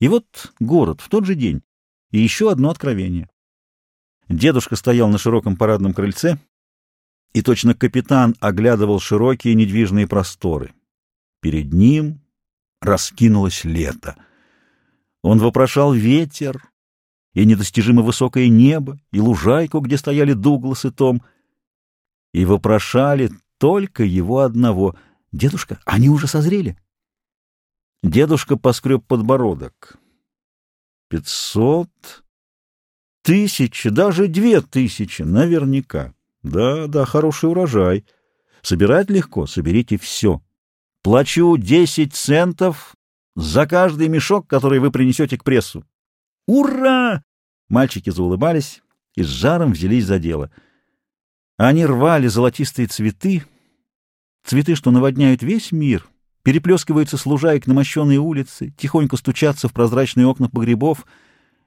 И вот город в тот же день, и еще одно откровение. Дедушка стоял на широком парадном крыльце, и точно капитан оглядывал широкие недвижные просторы. Перед ним раскинулось лето. Он вопрошал ветер, и недостижимо высокое небо, и лужайку, где стояли Дуглас и Том, и вопрошали только его одного. «Дедушка, они уже созрели?» Дедушка поскреб подбородок. «Пятьсот, тысячи, даже две тысячи, наверняка. Да, да, хороший урожай. Собирать легко, соберите все. Плачу десять центов за каждый мешок, который вы принесете к прессу. Ура! Мальчики заулыбались и с жаром взялись за дело. Они рвали золотистые цветы, цветы, что наводняют весь мир, переплескиваются с лужаек на мощенные улицы, тихонько стучатся в прозрачные окна погребов,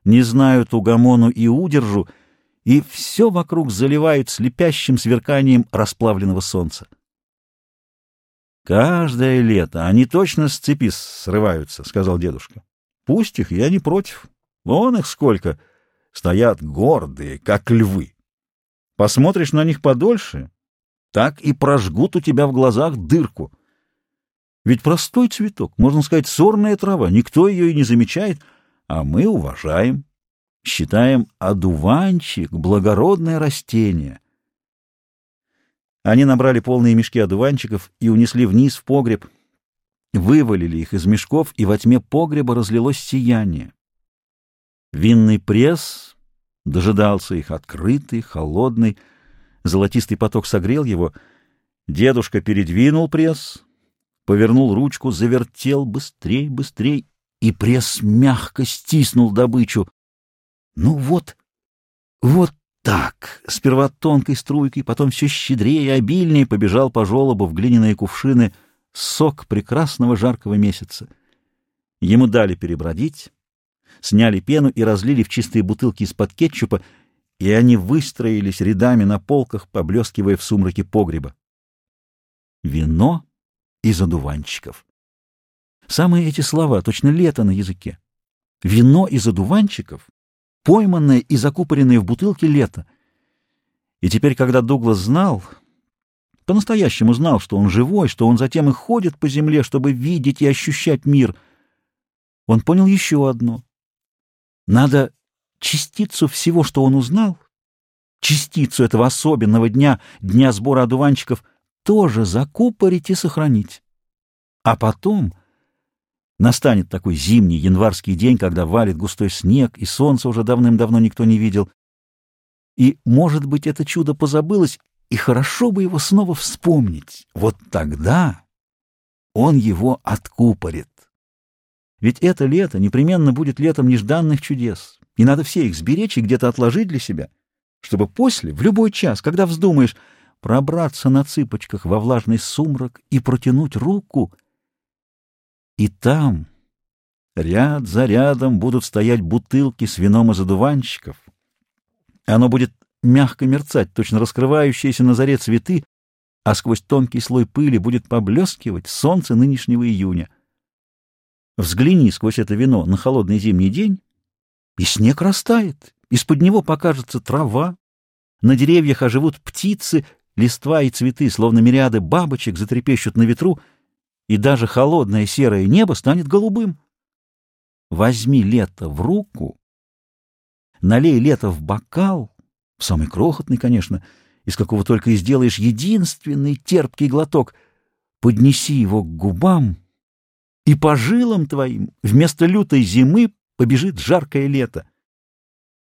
не знают угомону и удержу, и все вокруг заливают слепящим сверканием расплавленного солнца. «Каждое лето они точно с цепи срываются», — сказал дедушка. «Пусть их, я не против. Вон их сколько. Стоят гордые, как львы. Посмотришь на них подольше, так и прожгут у тебя в глазах дырку. Ведь простой цветок, можно сказать, сорная трава, никто ее и не замечает, а мы уважаем, считаем одуванчик — благородное растение. Они набрали полные мешки одуванчиков и унесли вниз в погреб, вывалили их из мешков, и во тьме погреба разлилось сияние. Винный пресс дожидался их открытый, холодный, золотистый поток согрел его. Дедушка передвинул пресс, повернул ручку, завертел быстрей, быстрей, и пресс мягко стиснул добычу. Ну вот, вот так, сперва тонкой струйкой, потом все щедрее и обильнее побежал по желобу в глиняные кувшины сок прекрасного жаркого месяца. Ему дали перебродить, сняли пену и разлили в чистые бутылки из-под кетчупа, и они выстроились рядами на полках, поблескивая в сумраке погреба. Вино из одуванчиков. Самые эти слова, точно лето на языке. Вино из одуванчиков, пойманное и закупоренное в бутылке лето. И теперь, когда Дуглас знал, по-настоящему знал, что он живой, что он затем и ходит по земле, чтобы видеть и ощущать мир, он понял еще одно. Надо частицу всего, что он узнал, частицу этого особенного дня, дня сбора одуванчиков, тоже закупорить и сохранить. А потом настанет такой зимний январский день, когда валит густой снег, и солнца уже давным-давно никто не видел. И, может быть, это чудо позабылось, и хорошо бы его снова вспомнить. Вот тогда он его откупорит. Ведь это лето непременно будет летом нежданных чудес, и надо все их сберечь и где-то отложить для себя, чтобы после, в любой час, когда вздумаешь, пробраться на цыпочках во влажный сумрак и протянуть руку. И там, ряд за рядом, будут стоять бутылки с вином из одуванчиков. Оно будет мягко мерцать, точно раскрывающиеся на заре цветы, а сквозь тонкий слой пыли будет поблескивать солнце нынешнего июня — Взгляни сквозь это вино на холодный зимний день, и снег растает, из-под него покажется трава, на деревьях оживут птицы, листва и цветы, словно мириады бабочек, затрепещут на ветру, и даже холодное серое небо станет голубым. Возьми лето в руку, налей лето в бокал, самый крохотный, конечно, из какого только и сделаешь единственный терпкий глоток, поднеси его к губам — и по жилам твоим вместо лютой зимы побежит жаркое лето.